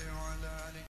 وعلى آله